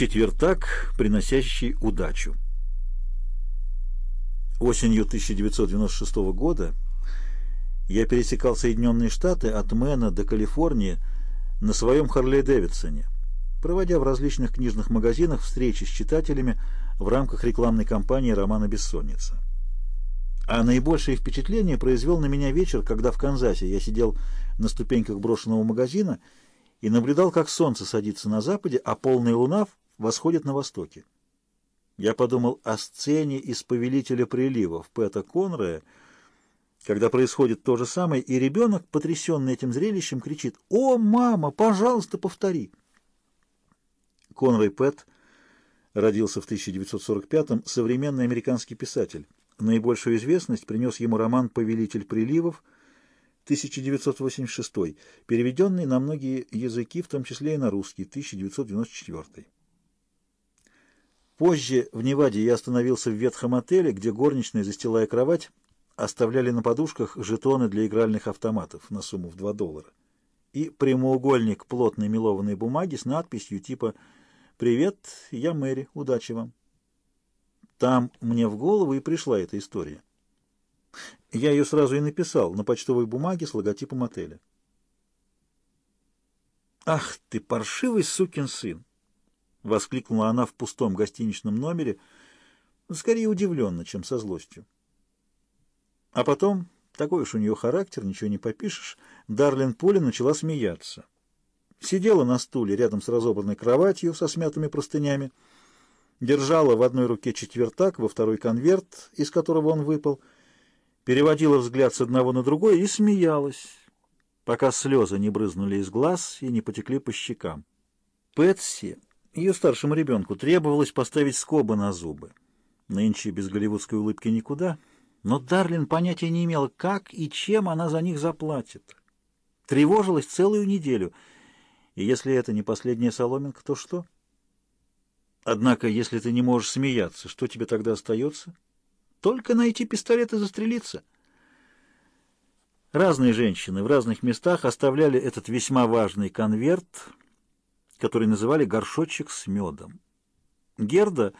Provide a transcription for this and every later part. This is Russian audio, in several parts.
Четвертак, приносящий удачу. Осенью 1996 года я пересекал Соединенные Штаты от Мэна до Калифорнии на своем Харлей Дэвидсоне, проводя в различных книжных магазинах встречи с читателями в рамках рекламной кампании романа «Бессонница». А наибольшее впечатление произвел на меня вечер, когда в Канзасе я сидел на ступеньках брошенного магазина и наблюдал, как солнце садится на западе, а полная луна восходит на востоке. Я подумал о сцене из «Повелителя приливов» Пэта Конрая, когда происходит то же самое, и ребенок, потрясенный этим зрелищем, кричит «О, мама, пожалуйста, повтори!» Конрай Пэт родился в 1945-м, современный американский писатель. Наибольшую известность принес ему роман «Повелитель приливов» 1986, переведенный на многие языки, в том числе и на русский, 1994. Позже в Неваде я остановился в ветхом отеле, где горничные, застилая кровать, оставляли на подушках жетоны для игральных автоматов на сумму в 2 доллара и прямоугольник плотной мелованной бумаги с надписью типа «Привет, я Мэри, удачи вам». Там мне в голову и пришла эта история. Я ее сразу и написал на почтовой бумаге с логотипом отеля. «Ах ты, паршивый сукин сын!» — воскликнула она в пустом гостиничном номере, скорее удивленно, чем со злостью. А потом, такой уж у нее характер, ничего не попишешь, Дарлин Поли начала смеяться. Сидела на стуле рядом с разобранной кроватью со смятыми простынями, держала в одной руке четвертак, во второй конверт, из которого он выпал, переводила взгляд с одного на другое и смеялась, пока слезы не брызнули из глаз и не потекли по щекам. Пэтси ее старшему ребенку требовалось поставить скобы на зубы. Нынче без голливудской улыбки никуда, но Дарлин понятия не имела, как и чем она за них заплатит. Тревожилась целую неделю, и если это не последняя соломинка, то что? Однако, если ты не можешь смеяться, что тебе тогда остается? Только найти пистолет и застрелиться. Разные женщины в разных местах оставляли этот весьма важный конверт — который называли «горшочек с медом». Герда,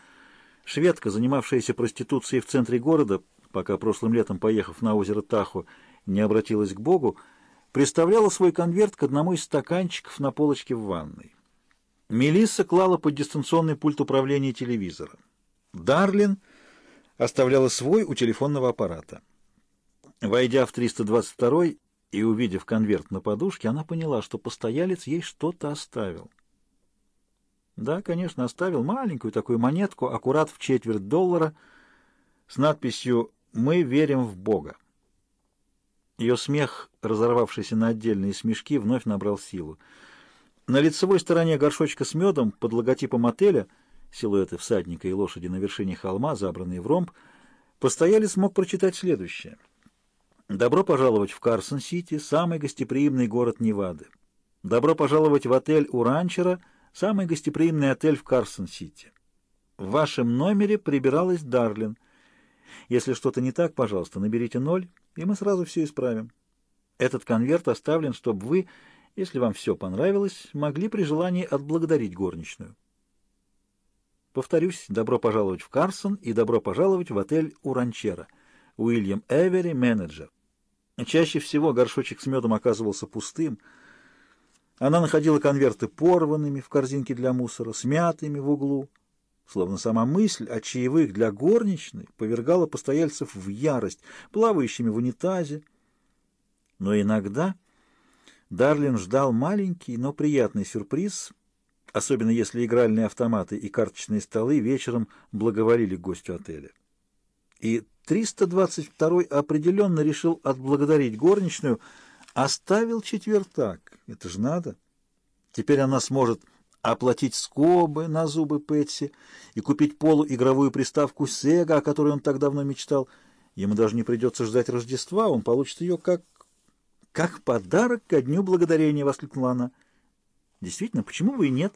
шведка, занимавшаяся проституцией в центре города, пока прошлым летом, поехав на озеро Тахо, не обратилась к Богу, приставляла свой конверт к одному из стаканчиков на полочке в ванной. Мелисса клала под дистанционный пульт управления телевизора. Дарлин оставляла свой у телефонного аппарата. Войдя в 322 и увидев конверт на подушке, она поняла, что постоялец ей что-то оставил. Да, конечно, оставил маленькую такую монетку, аккурат в четверть доллара, с надписью «Мы верим в Бога». Ее смех, разорвавшийся на отдельные смешки, вновь набрал силу. На лицевой стороне горшочка с медом под логотипом отеля, силуэты всадника и лошади на вершине холма, забранные в ромб, постоялец мог прочитать следующее. «Добро пожаловать в Карсон-Сити, самый гостеприимный город Невады. Добро пожаловать в отель у ранчера – Самый гостеприимный отель в Карсон-Сити. В вашем номере прибиралась Дарлин. Если что-то не так, пожалуйста, наберите ноль, и мы сразу все исправим. Этот конверт оставлен, чтобы вы, если вам все понравилось, могли при желании отблагодарить горничную. Повторюсь, добро пожаловать в Карсон и добро пожаловать в отель у ранчера. Уильям Эвери, менеджер. Чаще всего горшочек с медом оказывался пустым, она находила конверты порванными в корзинке для мусора, смятыми в углу. Словно сама мысль о чаевых для горничной повергала постояльцев в ярость, плавающими в унитазе. Но иногда Дарлин ждал маленький, но приятный сюрприз, особенно если игральные автоматы и карточные столы вечером благоволили гостю отеля. И 322-й определенно решил отблагодарить горничную — Оставил четвертак. Это же надо. Теперь она сможет оплатить скобы на зубы Пэтси и купить полуигровую приставку Сега, о которой он так давно мечтал. Ему даже не придется ждать Рождества, он получит ее как... «Как подарок ко Дню Благодарения!» — воскликнула она. «Действительно, почему бы и нет?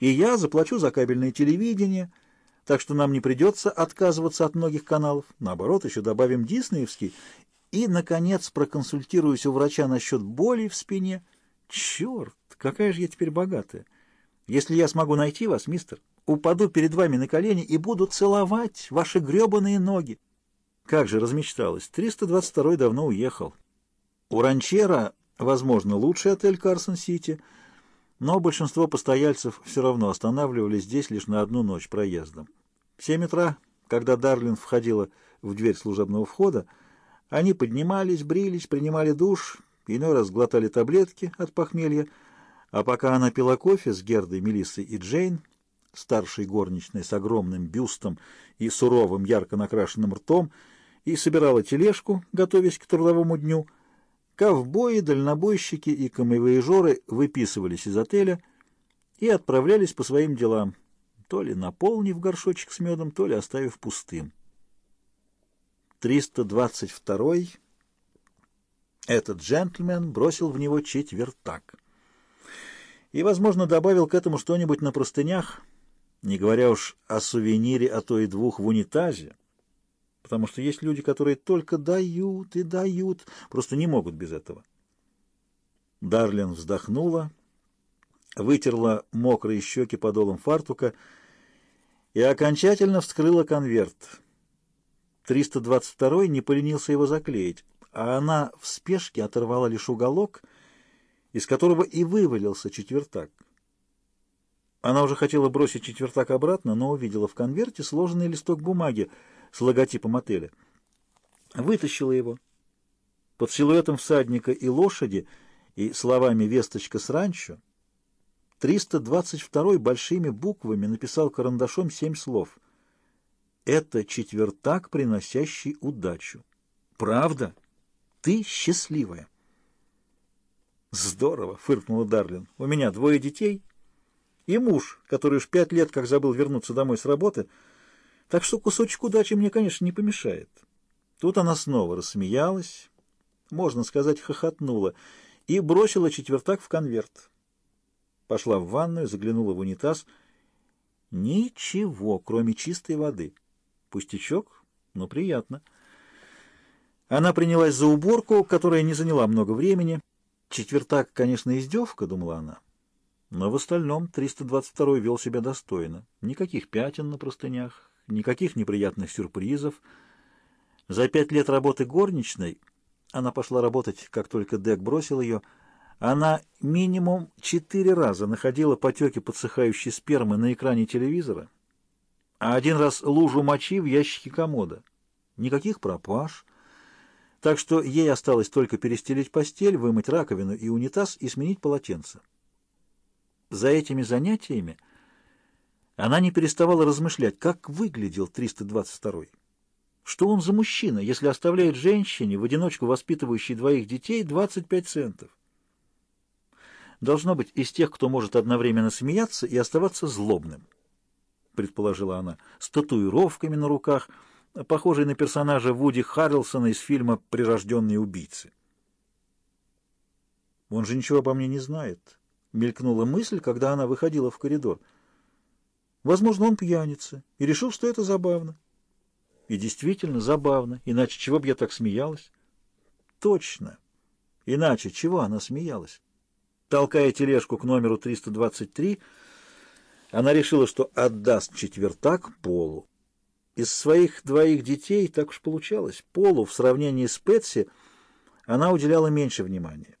И я заплачу за кабельное телевидение, так что нам не придется отказываться от многих каналов. Наоборот, еще добавим диснеевский, и, наконец, проконсультируюсь у врача насчет боли в спине. Черт, какая же я теперь богатая! Если я смогу найти вас, мистер, упаду перед вами на колени и буду целовать ваши гребаные ноги. Как же размечталась. 322 давно уехал. У Ранчера, возможно, лучший отель Карсон-Сити, но большинство постояльцев все равно останавливались здесь лишь на одну ночь проездом. В 7 утра, когда Дарлин входила в дверь служебного входа, они поднимались, брились, принимали душ, иной раз глотали таблетки от похмелья, а пока она пила кофе с Гердой, Мелиссой и Джейн, старшей горничной с огромным бюстом и суровым ярко накрашенным ртом, и собирала тележку, готовясь к трудовому дню, ковбои, дальнобойщики и камевоежоры выписывались из отеля и отправлялись по своим делам, то ли наполнив горшочек с медом, то ли оставив пустым. 322-й этот джентльмен бросил в него четвертак. И, возможно, добавил к этому что-нибудь на простынях, не говоря уж о сувенире, а то и двух в унитазе, потому что есть люди, которые только дают и дают, просто не могут без этого. Дарлин вздохнула, вытерла мокрые щеки подолом фартука и окончательно вскрыла конверт. 322 не поленился его заклеить а она в спешке оторвала лишь уголок, из которого и вывалился четвертак. Она уже хотела бросить четвертак обратно, но увидела в конверте сложенный листок бумаги с логотипом отеля. Вытащила его. Под силуэтом всадника и лошади и словами «Весточка с ранчо» 322 большими буквами написал карандашом семь слов. «Это четвертак, приносящий удачу». «Правда?» Ты счастливая. Здорово, фыркнула Дарлин. У меня двое детей и муж, который уж пять лет как забыл вернуться домой с работы, так что кусочек удачи мне, конечно, не помешает. Тут она снова рассмеялась, можно сказать, хохотнула, и бросила четвертак в конверт. Пошла в ванную, заглянула в унитаз. Ничего, кроме чистой воды. Пустячок, но приятно. Она принялась за уборку, которая не заняла много времени. Четвертак, конечно, издевка, думала она. Но в остальном 322 вел себя достойно. Никаких пятен на простынях, никаких неприятных сюрпризов. За пять лет работы горничной она пошла работать, как только Дек бросил ее. Она минимум четыре раза находила потеки подсыхающей спермы на экране телевизора, а один раз лужу мочи в ящике комода. Никаких пропаж — так что ей осталось только перестелить постель, вымыть раковину и унитаз и сменить полотенце. За этими занятиями она не переставала размышлять, как выглядел 322-й. Что он за мужчина, если оставляет женщине, в одиночку воспитывающей двоих детей, 25 центов? Должно быть из тех, кто может одновременно смеяться и оставаться злобным, предположила она, с татуировками на руках — похожий на персонажа Вуди Харрелсона из фильма «Прирожденные убийцы». «Он же ничего обо мне не знает», — мелькнула мысль, когда она выходила в коридор. «Возможно, он пьяница и решил, что это забавно». И действительно забавно, иначе чего бы я так смеялась? Точно. Иначе чего она смеялась? Толкая тележку к номеру 323, она решила, что отдаст четвертак Полу. Из своих двоих детей так уж получалось. Полу в сравнении с Пэтси она уделяла меньше внимания.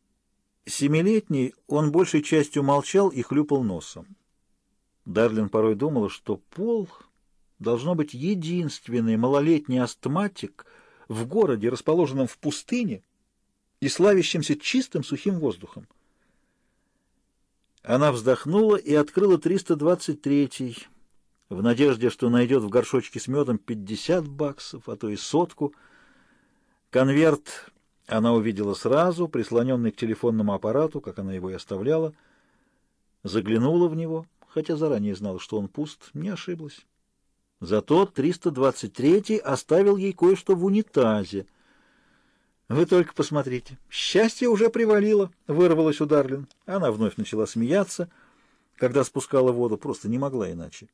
Семилетний он большей частью молчал и хлюпал носом. Дарлин порой думала, что Пол должно быть единственный малолетний астматик в городе, расположенном в пустыне и славящемся чистым сухим воздухом. Она вздохнула и открыла 323-й в надежде, что найдет в горшочке с медом 50 баксов, а то и сотку. Конверт она увидела сразу, прислоненный к телефонному аппарату, как она его и оставляла. Заглянула в него, хотя заранее знала, что он пуст, не ошиблась. Зато 323-й оставил ей кое-что в унитазе. «Вы только посмотрите, счастье уже привалило», — вырвалось у Дарлин. Она вновь начала смеяться, когда спускала воду, просто не могла иначе.